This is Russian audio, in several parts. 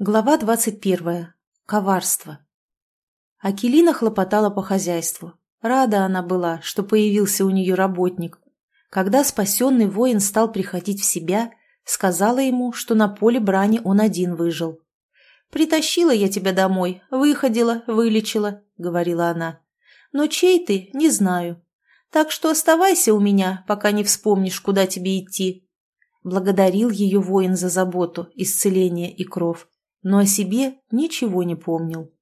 Глава двадцать первая. Коварство. Акелина хлопотала по хозяйству. Рада она была, что появился у нее работник. Когда спасенный воин стал приходить в себя, сказала ему, что на поле брани он один выжил. «Притащила я тебя домой, выходила, вылечила», — говорила она. «Но чей ты, не знаю. Так что оставайся у меня, пока не вспомнишь, куда тебе идти». Благодарил ее воин за заботу, исцеление и кров но о себе ничего не помнил.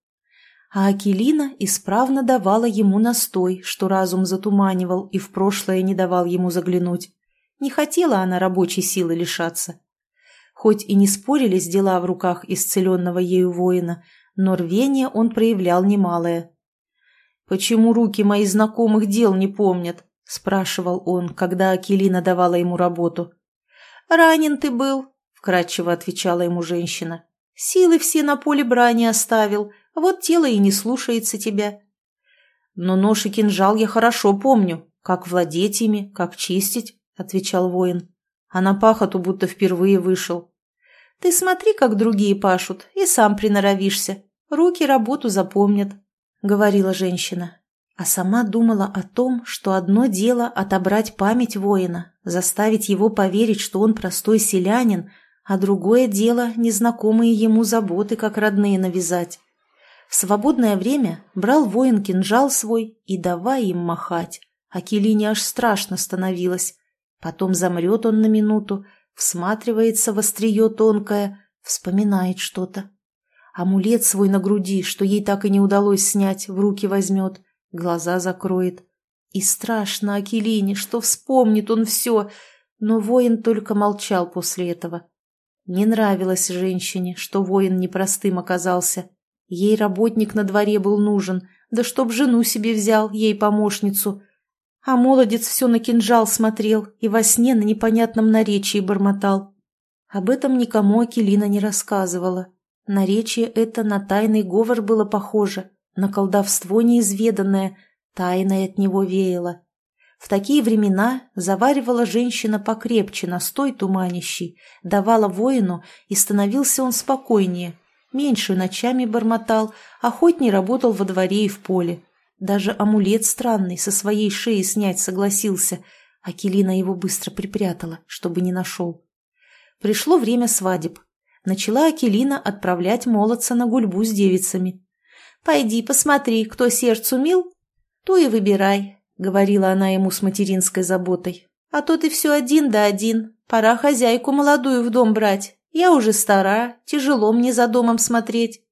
А Акелина исправно давала ему настой, что разум затуманивал и в прошлое не давал ему заглянуть. Не хотела она рабочей силы лишаться. Хоть и не спорились дела в руках исцеленного ею воина, но рвение он проявлял немалое. «Почему руки мои знакомых дел не помнят?» – спрашивал он, когда Акелина давала ему работу. «Ранен ты был», – вкратчиво отвечала ему женщина. Силы все на поле брани оставил, вот тело и не слушается тебя. Но нож и кинжал я хорошо помню, как владеть ими, как чистить, — отвечал воин. А на пахоту будто впервые вышел. Ты смотри, как другие пашут, и сам приноровишься. Руки работу запомнят, — говорила женщина. А сама думала о том, что одно дело отобрать память воина, заставить его поверить, что он простой селянин, а другое дело незнакомые ему заботы, как родные навязать. В свободное время брал воин кинжал свой и давай им махать, а Келине аж страшно становилось. Потом замрет он на минуту, всматривается в острие тонкое, вспоминает что-то. Амулет свой на груди, что ей так и не удалось снять, в руки возьмет, глаза закроет. И страшно Акелине, что вспомнит он все, но воин только молчал после этого. Не нравилось женщине, что воин непростым оказался. Ей работник на дворе был нужен, да чтоб жену себе взял, ей помощницу. А молодец все на кинжал смотрел и во сне на непонятном наречии бормотал. Об этом никому Акелина не рассказывала. Наречие это на тайный говор было похоже, на колдовство неизведанное, тайное от него веяло. В такие времена заваривала женщина покрепче настой туманящий, давала воину, и становился он спокойнее, меньше ночами бормотал, охотней работал во дворе и в поле. Даже амулет странный со своей шеи снять согласился, а Келина его быстро припрятала, чтобы не нашел. Пришло время свадеб. Начала Акелина отправлять молодца на гульбу с девицами. «Пойди, посмотри, кто сердцу мил, то и выбирай, говорила она ему с материнской заботой. «А то ты все один да один. Пора хозяйку молодую в дом брать. Я уже стара, тяжело мне за домом смотреть».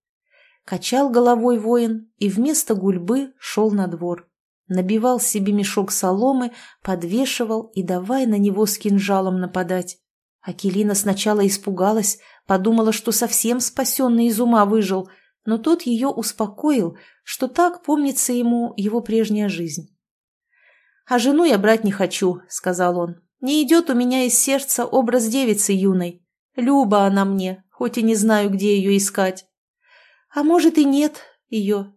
Качал головой воин и вместо гульбы шел на двор. Набивал себе мешок соломы, подвешивал и давай на него с кинжалом нападать. Акелина сначала испугалась, подумала, что совсем спасенный из ума выжил, но тот ее успокоил, что так помнится ему его прежняя жизнь. «А жену я брать не хочу», — сказал он. «Не идет у меня из сердца образ девицы юной. Люба она мне, хоть и не знаю, где ее искать». «А может и нет ее.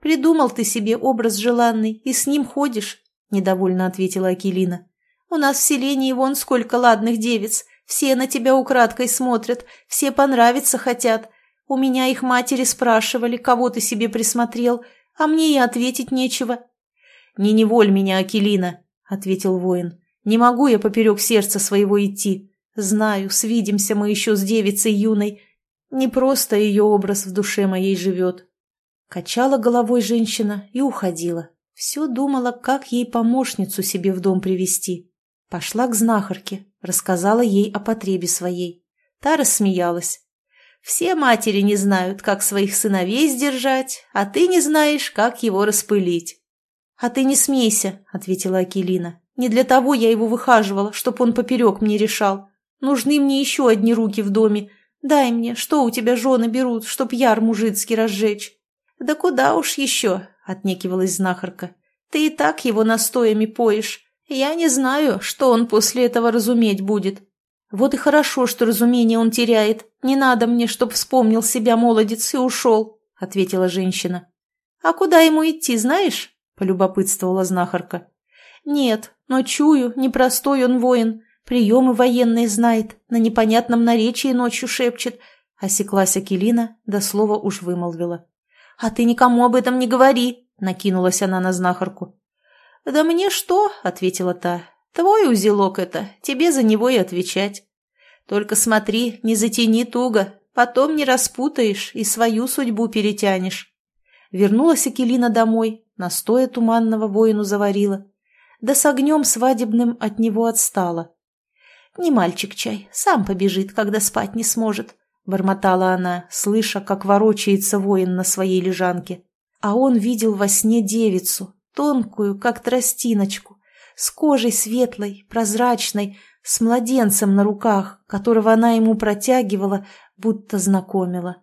Придумал ты себе образ желанный и с ним ходишь», — недовольно ответила Акелина. «У нас в селении вон сколько ладных девиц. Все на тебя украдкой смотрят, все понравиться хотят. У меня их матери спрашивали, кого ты себе присмотрел, а мне и ответить нечего. «Не неволь меня, Акелина», — ответил воин. «Не могу я поперек сердца своего идти. Знаю, свидимся мы еще с девицей юной. Не просто ее образ в душе моей живет». Качала головой женщина и уходила. Все думала, как ей помощницу себе в дом привести. Пошла к знахарке, рассказала ей о потребе своей. Та рассмеялась. «Все матери не знают, как своих сыновей сдержать, а ты не знаешь, как его распылить. «А ты не смейся», — ответила Акелина. «Не для того я его выхаживала, чтоб он поперек мне решал. Нужны мне еще одни руки в доме. Дай мне, что у тебя жены берут, чтоб яр мужицкий разжечь». «Да куда уж еще», — отнекивалась знахарка. «Ты и так его настоями поешь. Я не знаю, что он после этого разуметь будет». «Вот и хорошо, что разумение он теряет. Не надо мне, чтоб вспомнил себя молодец и ушел», — ответила женщина. «А куда ему идти, знаешь?» Полюбопытствовала знахарка. «Нет, но чую, непростой он воин, приемы военные знает, на непонятном наречии ночью шепчет, Осеклась Акелина, до слова уж вымолвила. «А ты никому об этом не говори!» — накинулась она на знахарку. «Да мне что?» — ответила та. «Твой узелок это, тебе за него и отвечать. Только смотри, не затяни туго, потом не распутаешь и свою судьбу перетянешь». Вернулась Акелина домой, настоя туманного воину заварила. Да с огнем свадебным от него отстала. «Не мальчик чай, сам побежит, когда спать не сможет», — бормотала она, слыша, как ворочается воин на своей лежанке. А он видел во сне девицу, тонкую, как тростиночку, с кожей светлой, прозрачной, с младенцем на руках, которого она ему протягивала, будто знакомила.